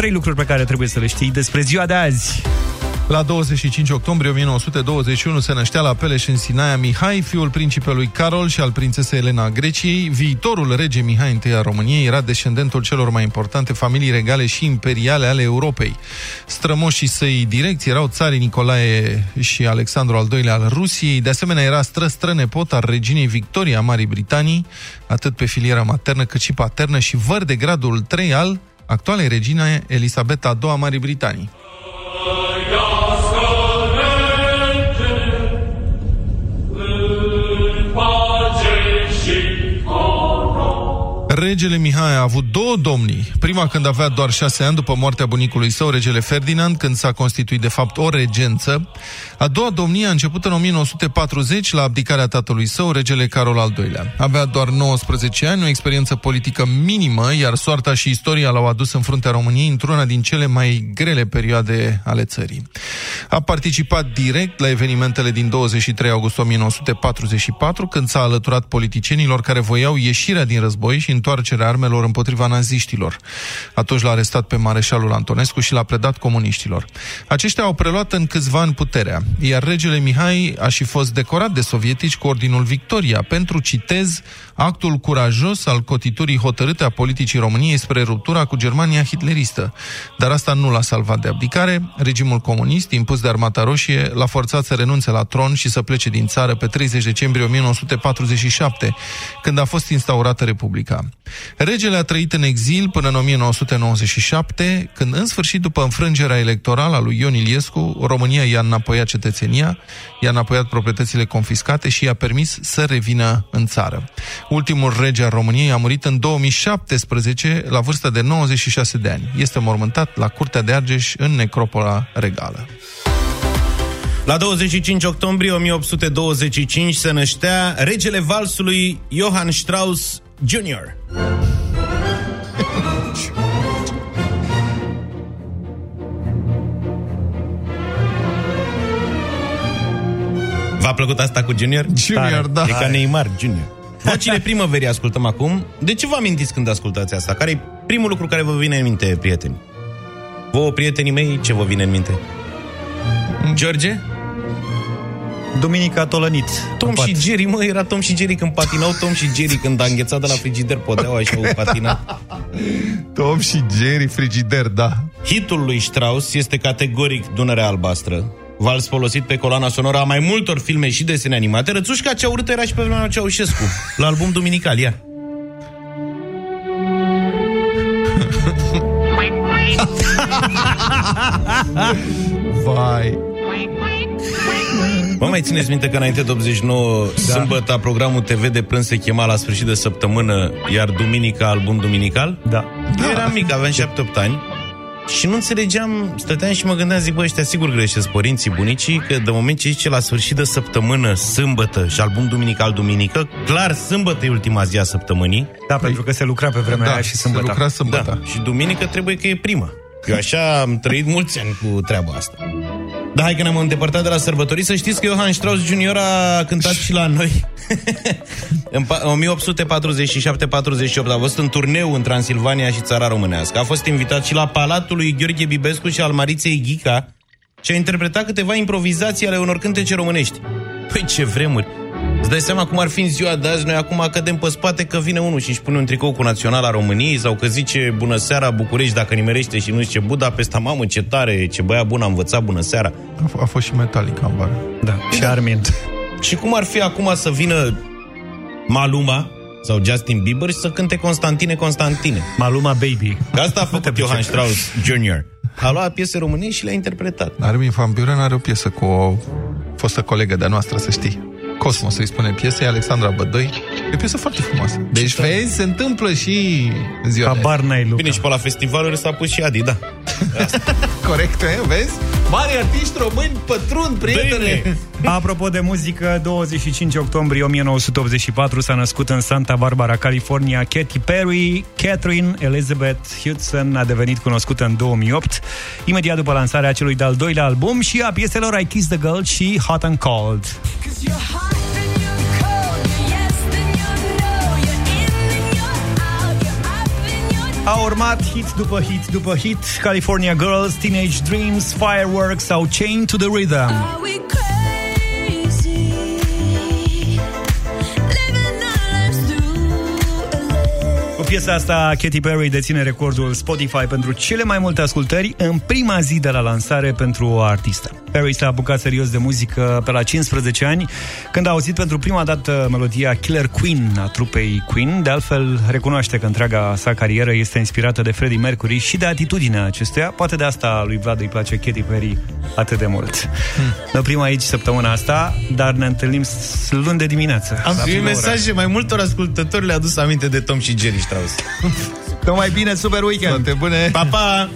Trei lucruri pe care trebuie să le știi despre ziua de azi. La 25 octombrie 1921 se năștea la Peleș în Sinaia Mihai, fiul principelui Carol și al prințesei Elena a Greciei. Viitorul rege Mihai I a României era descendentul celor mai importante familii regale și imperiale ale Europei. Strămoșii săi direcți erau țarii Nicolae și Alexandru al II-lea al Rusiei. De asemenea, era stră-strănepot al reginei Victoria a Marii Britanii, atât pe filiera maternă cât și paternă și văr de gradul 3 al actualei regine Elisabeta II a Marii Britanii. Regele Mihai a avut două domnii. Prima când avea doar șase ani după moartea bunicului său, regele Ferdinand, când s-a constituit de fapt o regență. A doua domnie a început în 1940 la abdicarea tatălui său, regele Carol al II-lea. Avea doar 19 ani, o experiență politică minimă, iar soarta și istoria l-au adus în fruntea României într-una din cele mai grele perioade ale țării. A participat direct la evenimentele din 23 august 1944, când s-a alăturat politicienilor care voiau ieșirea din război și întoarcerea armelor împotriva naziștilor. Atunci l-a arestat pe mareșalul Antonescu și l-a predat comuniștilor. Aceștia au preluat în câțiva ani puterea, iar regele Mihai a și fost decorat de sovietici cu Ordinul Victoria pentru, citez, actul curajos al cotiturii hotărâte a politicii României spre ruptura cu Germania hitleristă. Dar asta nu l-a salvat de abdicare. Regimul comunist, impus de Armata Roșie, l-a forțat să renunțe la tron și să plece din țară pe 30 decembrie 1947, când a fost instaurată Republica. Regele a trăit în exil până în 1997, când în sfârșit, după înfrângerea electorală a lui Ion Iliescu, România i-a înapoiat cetățenia, i-a înapoiat proprietățile confiscate și i-a permis să revină în țară. Ultimul rege al României a murit în 2017, la vârstă de 96 de ani. Este mormântat la Curtea de Argeș, în necropola regală. La 25 octombrie 1825 se năștea regele valsului Johann Strauss Jr. V-a plăcut asta cu Junior? Junior, da. E ca Neymar, Junior. Vocile primăverii ascultăm acum. De ce vă amintiți când ascultați asta? Care e primul lucru care vă vine în minte, prieteni? Vouă, prietenii mei, ce vă vine în minte? George? Duminica Tolănit. Tom și Jerry, mă, era Tom și Jerry când patinau Tom și Jerry când a înghețat de la frigider podeaua și au patinat. Tom și Jerry, frigider, da. Hitul lui Strauss este categoric Dunărea Albastră, vals folosit pe coloana sonoră a mai multor filme și desene animate. Rățușca cea urâtă era și pe vremea Ceaușescu, la album Duminical, ia. Vai. Vă mai țineți minte că înainte de 89, da. sâmbătă, programul TV de prânz se chema la sfârșit de săptămână, iar duminica, album duminical? Da. Eu eram mic, aveam 7-8 ani și nu înțelegeam, stăteam și mă gândeam, zic, bă, ăștia sigur greșesc părinții, bunicii, că de moment ce zice la sfârșit de săptămână, sâmbătă și album duminical, duminică, clar, sâmbătă e ultima zi a săptămânii. Da, pentru că se lucra pe vremea Da, aia și se sâmbătă. lucra sâmbătă. Da, și duminică trebuie că e prima. Eu așa am trăit mulți ani cu treaba asta. Da, hai că ne-am îndepărtat de la sărbătorii. Să știți că Johann Strauss Jr. a cântat și la noi. în pa- 1847-48 a fost în turneu în Transilvania și țara românească. A fost invitat și la palatul lui Gheorghe Bibescu și al Mariței Ghica și a interpretat câteva improvizații ale unor cântece românești. Păi ce vremuri! Îți dai seama cum ar fi în ziua de azi, noi acum cădem pe spate că vine unul și își pune un tricou cu Naționala României sau că zice bună seara București dacă nimerește și nu zice Budapesta, mamă ce tare, ce băia bun a învățat, bună seara. A, f- a fost și Metallica în vară. Da, și Armin. Și cum ar fi acum să vină Maluma sau Justin Bieber și să cânte Constantine Constantine? Maluma Baby. Că asta a făcut Johann Strauss Jr. A luat piese românești și le-a interpretat. Armin Van Buren are o piesă cu o fostă colegă de-a noastră, să știi. Cosmos îi spune piesei, Alexandra Bădoi. E o piesă foarte frumoasă. Deci, vezi, se întâmplă și în ziua de Habar n-ai, Luca. Bine, și pe la festivaluri s-a pus și Adi, da. azi. Corect, eh? vezi? Mari artiști români pătrund, prietene! Bine. Apropo de muzică, 25 octombrie 1984 s-a născut în Santa Barbara, California, Katy Perry. Catherine Elizabeth Hudson a devenit cunoscută în 2008, imediat după lansarea celui de-al doilea album și a pieselor I Kiss the Girl și Hot and Cold. A urmat hit după hit după hit California Girls, Teenage Dreams, Fireworks sau Chain to the Rhythm. Cu piesa asta, Katy Perry deține recordul Spotify pentru cele mai multe ascultări în prima zi de la lansare pentru o artistă. Perry s-a apucat serios de muzică pe la 15 ani, când a auzit pentru prima dată melodia Killer Queen a trupei Queen. De altfel, recunoaște că întreaga sa carieră este inspirată de Freddie Mercury și de atitudinea acestuia. Poate de asta lui Vlad îi place Katy Perry atât de mult. Hmm. Ne oprim aici săptămâna asta, dar ne întâlnim luni de dimineață. Am primit mesaje, mai multor ascultători le-a adus aminte de Tom și Jerry Strauss. Tot mai bine, super weekend! Toate bune! Pa, pa!